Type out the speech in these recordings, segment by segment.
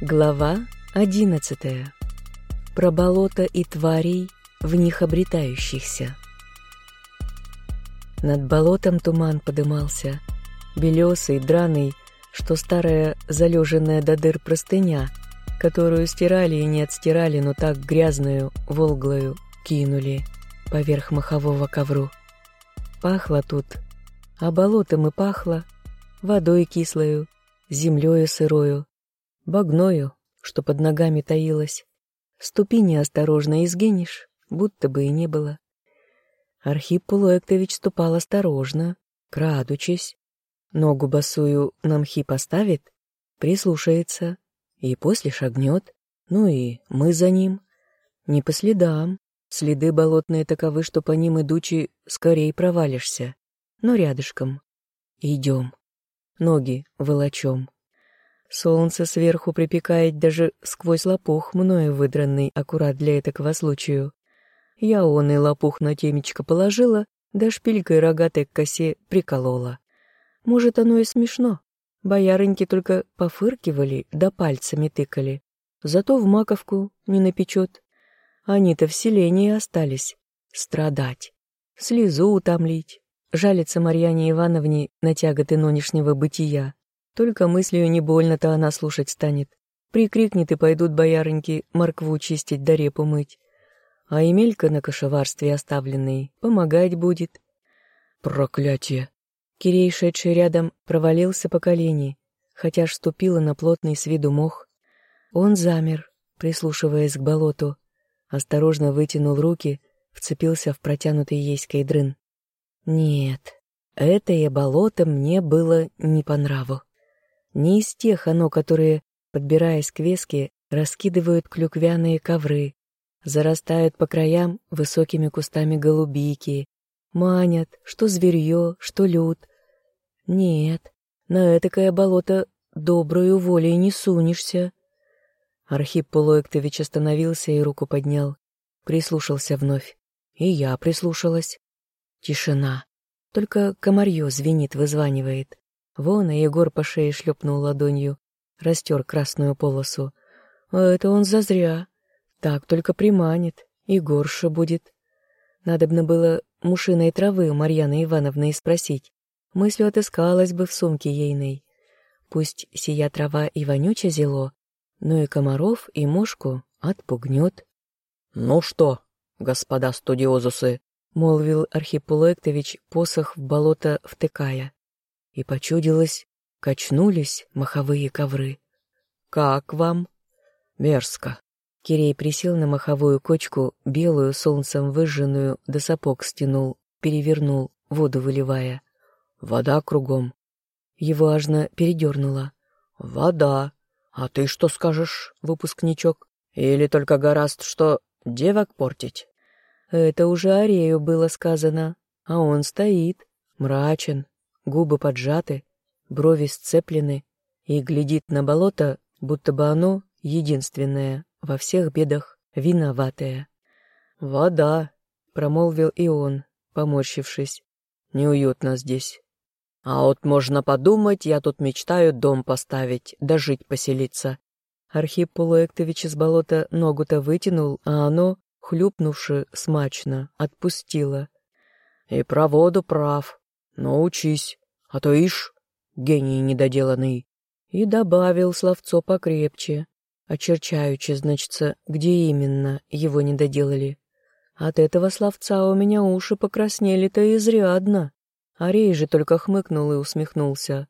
Глава одиннадцатая. Про болото и тварей, в них обретающихся. Над болотом туман подымался, белесый, драный, что старая залеженная до дыр простыня, которую стирали и не отстирали, но так грязную, волглую, кинули поверх махового ковру. Пахло тут, а болотом и пахло, водой кислою, землею сырою, багною, что под ногами таилось. Ступи неосторожно и сгинешь, будто бы и не было. Архип Пулуэктович ступал осторожно, крадучись. Ногу босую на мхи поставит, прислушается, и после шагнет, ну и мы за ним. Не по следам, следы болотные таковы, что по ним идучи скорее провалишься, но рядышком. Идем. Ноги волочем. Солнце сверху припекает даже сквозь лопух, мною выдранный аккурат для этакого случаю. Я он и лопух на темечко положила, да шпилькой рогатой к косе приколола. Может, оно и смешно. Боярыньки только пофыркивали да пальцами тыкали. Зато в маковку не напечет. Они-то в селении остались. Страдать. Слезу утомлить. Жалится Марьяне Ивановне на тяготы нынешнего бытия. Только мыслью не больно-то она слушать станет. Прикрикнет и пойдут боярыньки моркву чистить да репу мыть. А Емелька на кошеварстве оставленный помогать будет. Проклятие! Кирей, шедший рядом, провалился по колени, хотя ж ступила на плотный с виду мох. Он замер, прислушиваясь к болоту, осторожно вытянул руки, вцепился в протянутый еськой дрын. Нет, это и болото мне было не по нраву. Не из тех оно, которые, подбираясь к веске, раскидывают клюквяные ковры, зарастают по краям высокими кустами голубики, манят, что зверье, что люд. Нет, на этакое болото добрую волей не сунешься. Архип Полуэктович остановился и руку поднял, прислушался вновь. И я прислушалась. Тишина. Только комарье звенит, вызванивает. Вон, и Егор по шее шлепнул ладонью, растер красную полосу. Это он зазря. Так только приманит, и горше будет. Надобно было мушиной травы у Марьяны Ивановны и спросить. Мыслью отыскалась бы в сумке ейной. Пусть сия трава и вонюче зело, но и комаров, и мушку отпугнет. — Ну что, господа студиозусы, — молвил Архип посох в болото втыкая и почудилось, качнулись маховые ковры. «Как вам?» «Мерзко». Кирей присел на маховую кочку, белую, солнцем выжженную, до сапог стянул, перевернул, воду выливая. Вода кругом. Его ажно передернуло. «Вода. А ты что скажешь, выпускничок? Или только гораст, что девок портить?» Это уже Арею было сказано, а он стоит, мрачен, губы поджаты, брови сцеплены и глядит на болото, будто бы оно единственное во всех бедах виноватое. «Вода», — промолвил и он, поморщившись. «Неуютно здесь. А вот можно подумать, я тут мечтаю дом поставить, да поселиться». Архип Полуэктович из болота ногу-то вытянул, а оно, хлюпнувши смачно, отпустило. «И про воду прав. Но учись. А то ишь, гений недоделанный. И добавил словцо покрепче, очерчаючи, значится, где именно его не доделали. От этого словца у меня уши покраснели-то изрядно. Арей же только хмыкнул и усмехнулся.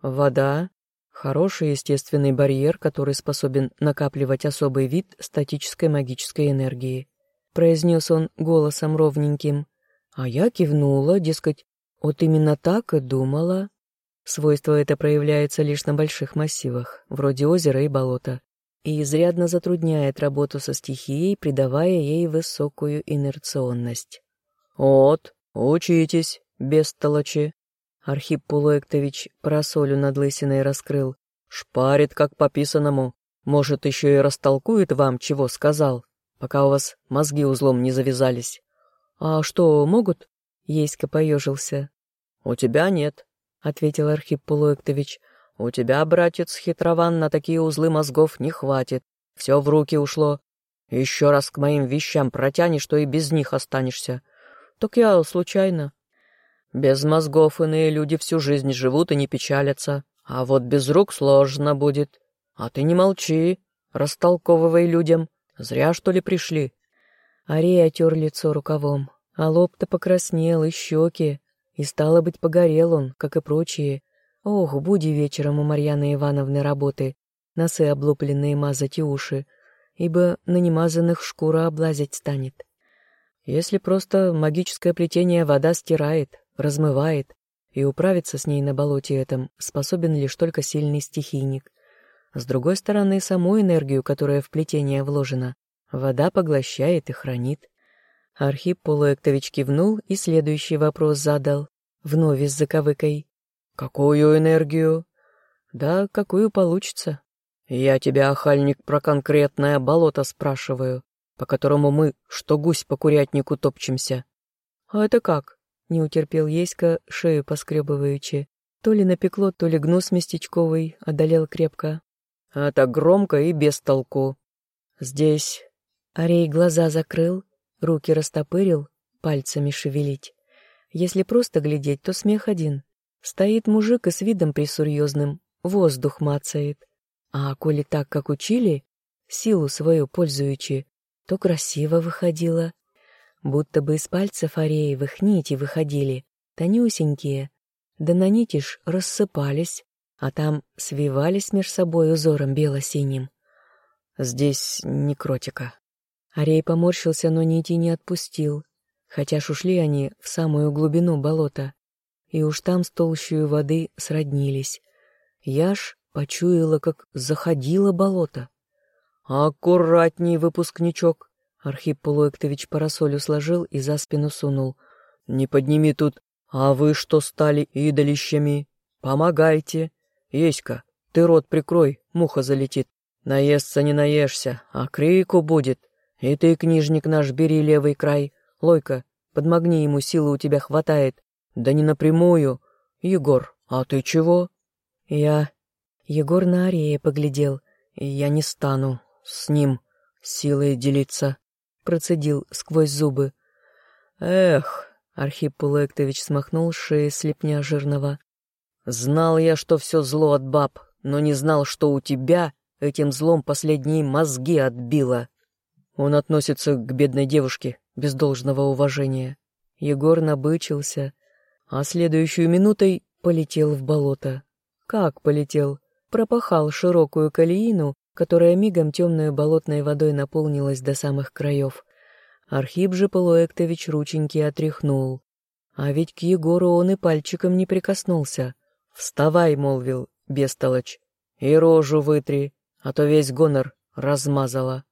Вода — хороший естественный барьер, который способен накапливать особый вид статической магической энергии. Произнес он голосом ровненьким. А я кивнула, дескать, вот именно так и думала. Свойство это проявляется лишь на больших массивах, вроде озера и болота, и изрядно затрудняет работу со стихией, придавая ей высокую инерционность. «Вот, учитесь, бестолочи!» Архип Пулуэктович просолю над лысиной раскрыл. «Шпарит, как по писаному. Может, еще и растолкует вам, чего сказал, пока у вас мозги узлом не завязались». «А что, могут?» Еська поежился. «У тебя нет», — ответил Архип Полуэктович. У тебя, братец хитрован, на такие узлы мозгов не хватит. Все в руки ушло. Еще раз к моим вещам протянешь, что и без них останешься. Так я случайно. Без мозгов иные люди всю жизнь живут и не печалятся. А вот без рук сложно будет. А ты не молчи, растолковывай людям. Зря, что ли, пришли?» Ария отер лицо рукавом, а лоб-то покраснел, и щеки, и, стало быть, погорел он, как и прочие. Ох, буди вечером у Марьяны Ивановны работы, носы облупленные мазать и уши, ибо на немазанных шкура облазить станет. Если просто магическое плетение вода стирает, размывает, и управиться с ней на болоте этом способен лишь только сильный стихийник. С другой стороны, саму энергию, которая в плетение вложена, вода поглощает и хранит. Архип Полуэктович кивнул и следующий вопрос задал, вновь с заковыкой. «Какую энергию?» «Да, какую получится». «Я тебя, охальник, про конкретное болото спрашиваю, по которому мы, что гусь по курятнику топчемся». «А это как?» — не утерпел Еська, шею поскребываючи. То ли напекло, то ли гнус местечковый одолел крепко. Это громко и без толку. Здесь... Арей глаза закрыл, руки растопырил, пальцами шевелить. Если просто глядеть, то смех один. Стоит мужик и с видом присурьезным воздух мацает. А коли так, как учили, силу свою пользуючи, то красиво выходило. Будто бы из пальцев Ареевых нити выходили, тонюсенькие, да на нити ж рассыпались, а там свивались меж собой узором бело-синим. Здесь некротика. Арей поморщился, но нити не отпустил, хотя ж ушли они в самую глубину болота, и уж там с толщей воды сроднились. Я ж почуяла, как заходило болото. «Аккуратней, выпускничок!» Архип Полуэктович парасолю сложил и за спину сунул. «Не подними тут, а вы что стали идолищами? Помогайте!» «Еська, ты рот прикрой, муха залетит. Наесться не наешься, а крику будет. И ты, книжник наш, бери левый край. Лойка, подмогни ему, силы у тебя хватает. Да не напрямую. Егор, а ты чего?» «Я...» Егор на Арея поглядел. «Я не стану с ним силой делиться», — процедил сквозь зубы. «Эх!» — Архип Пулектович смахнул шеи слепня жирного. Знал я, что все зло от баб, но не знал, что у тебя этим злом последние мозги отбило. Он относится к бедной девушке без должного уважения. Егор набычился, а следующую минутой полетел в болото. Как полетел? Пропахал широкую колеину, которая мигом темной болотной водой наполнилась до самых краев. Архип же Полуэктович рученьки отряхнул. А ведь к Егору он и пальчиком не прикоснулся. «Вставай», — молвил бестолочь, — «и рожу вытри, а то весь гонор размазала».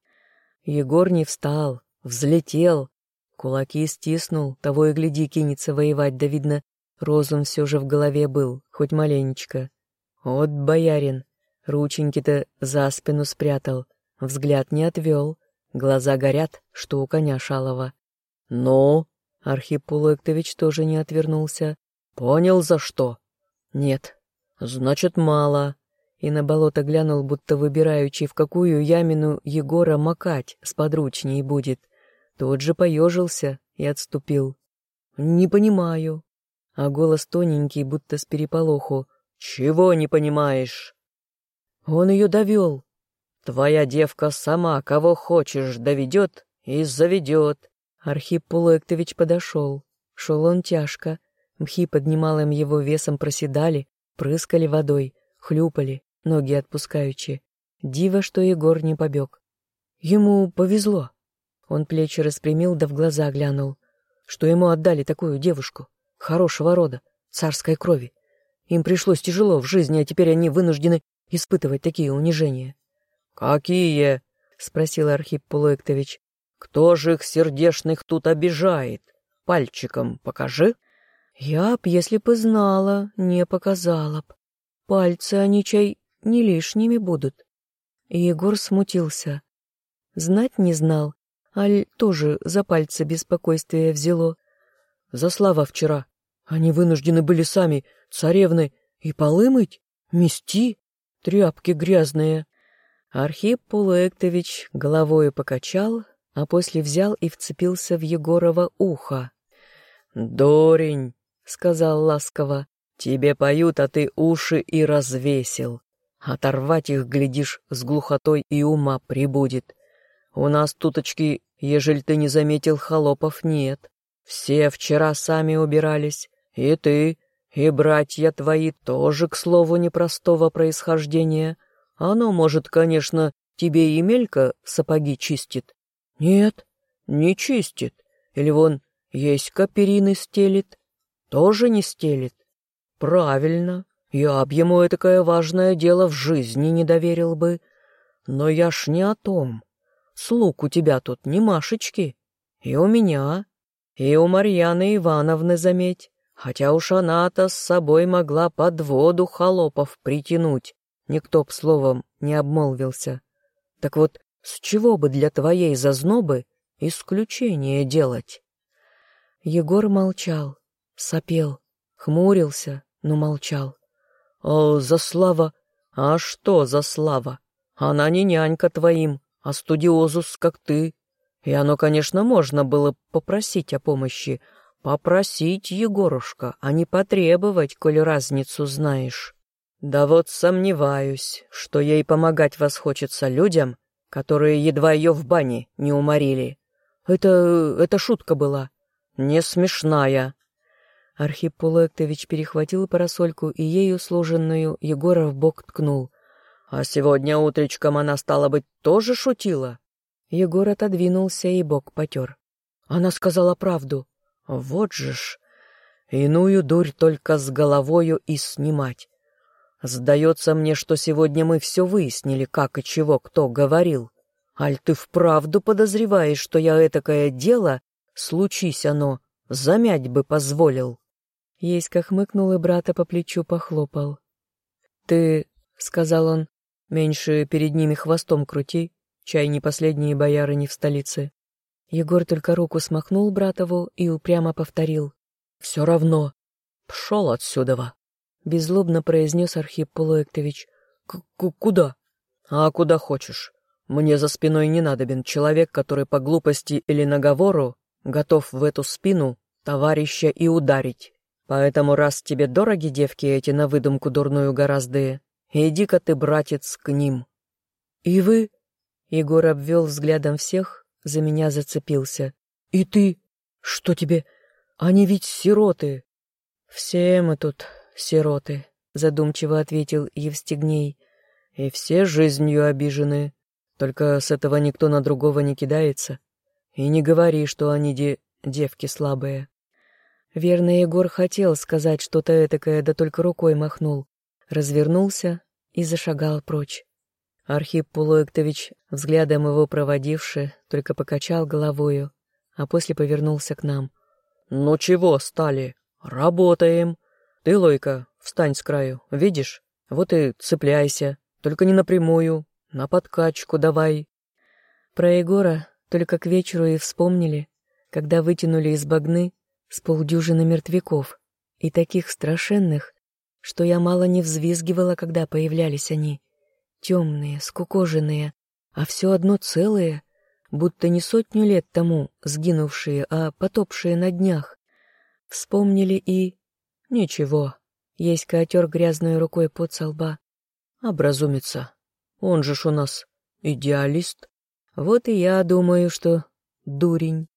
Егор не встал, взлетел, кулаки стиснул, того и гляди кинется воевать, да видно, розум все же в голове был, хоть маленечко. Вот боярин, рученьки-то за спину спрятал, взгляд не отвел, глаза горят, что у коня шалова. «Ну?» — Архип Пулуэктович тоже не отвернулся. «Понял, за что?» Нет. Значит, мало. И на болото глянул, будто выбираючи, в какую ямину Егора макать сподручней будет. Тот же поежился и отступил. «Не понимаю». А голос тоненький, будто с переполоху. «Чего не понимаешь?» Он ее довел. «Твоя девка сама кого хочешь доведет и заведет». Архип Пулуэктович подошел. Шел он тяжко, Мхи под немалым его весом проседали, прыскали водой, хлюпали, ноги отпускаючи. Диво, что Егор не побег. Ему повезло. Он плечи распрямил, да в глаза глянул, что ему отдали такую девушку, хорошего рода, царской крови. Им пришлось тяжело в жизни, а теперь они вынуждены испытывать такие унижения. «Какие?» — спросил Архип Полуэктович. «Кто же их сердешных тут обижает? Пальчиком покажи». Я б, если бы знала, не показала б. Пальцы они чай не лишними будут. Егор смутился. Знать не знал, аль тоже за пальцы беспокойствие взяло. За слава вчера. Они вынуждены были сами, царевны, и полы мыть? Мести? Тряпки грязные. Архип Пулуэктович головой покачал, а после взял и вцепился в Егорова ухо. «Дурень!» — сказал ласково. «Тебе поют, а ты уши и развесил. Оторвать их, глядишь, с глухотой и ума прибудет. У нас туточки, ежели ты не заметил, холопов нет. Все вчера сами убирались, и ты, и братья твои тоже, к слову, непростого происхождения. Оно, может, конечно, тебе и мелька сапоги чистит. Нет, не чистит. Или вон есть перины стелит. Тоже не стелит. Правильно, я б ему этакое важное дело в жизни не доверил бы. Но я ж не о том. Слуг у тебя тут не Машечки. И у меня, и у Марьяны Ивановны, заметь. Хотя уж она-то с собой могла под воду холопов притянуть. Никто б словом не обмолвился. Так вот, с чего бы для твоей зазнобы исключение делать? Егор молчал, сопел, хмурился, но молчал. «О, за слава! А что за слава? Она не нянька твоим, а студиозус, как ты. И оно, конечно, можно было попросить о помощи. Попросить, Егорушка, а не потребовать, коль разницу знаешь. Да вот сомневаюсь, что ей помогать вас хочется людям, которые едва ее в бане не уморили. Это... это шутка была. Не смешная. Архип Пулектович перехватил парасольку и ею сложенную Егора в бок ткнул. «А сегодня утречком она, стала быть, тоже шутила?» Егор отодвинулся и бок потер. Она сказала правду. «Вот же ж! Иную дурь только с головою и снимать. Сдается мне, что сегодня мы все выяснили, как и чего кто говорил. Аль ты вправду подозреваешь, что я этакое дело, случись оно, замять бы позволил?» Еська хмыкнул и брата по плечу похлопал. «Ты, — сказал он, — меньше перед ними хвостом крути, чай не последние бояры не в столице». Егор только руку смахнул братову и упрямо повторил. «Все равно. Пшел отсюда!» Беззлобно произнес Архип Полуэктович. «Куда?» «А куда хочешь. Мне за спиной не надобен человек, который по глупости или наговору готов в эту спину товарища и ударить. Поэтому раз тебе дороги девки эти на выдумку дурную гораздо, иди-ка ты, братец, к ним. И вы? Егор обвел взглядом всех, за меня зацепился. И ты? Что тебе? Они ведь сироты. Все мы тут сироты, задумчиво ответил Евстигней. И все жизнью обижены. Только с этого никто на другого не кидается. И не говори, что они де девки слабые. Верно, Егор хотел сказать что-то этакое, да только рукой махнул. Развернулся и зашагал прочь. Архип Пулуэктович, взглядом его проводивши, только покачал головою, а после повернулся к нам. «Ну чего стали? Работаем! Ты, Лойка, встань с краю, видишь? Вот и цепляйся, только не напрямую, на подкачку давай». Про Егора только к вечеру и вспомнили, когда вытянули из багны с полдюжины мертвяков, и таких страшенных, что я мало не взвизгивала, когда появлялись они. Темные, скукоженные, а все одно целые, будто не сотню лет тому сгинувшие, а потопшие на днях. Вспомнили и... Ничего, есть котер грязной рукой под со лба. Образумится. Он же ж у нас идеалист. Вот и я думаю, что дурень.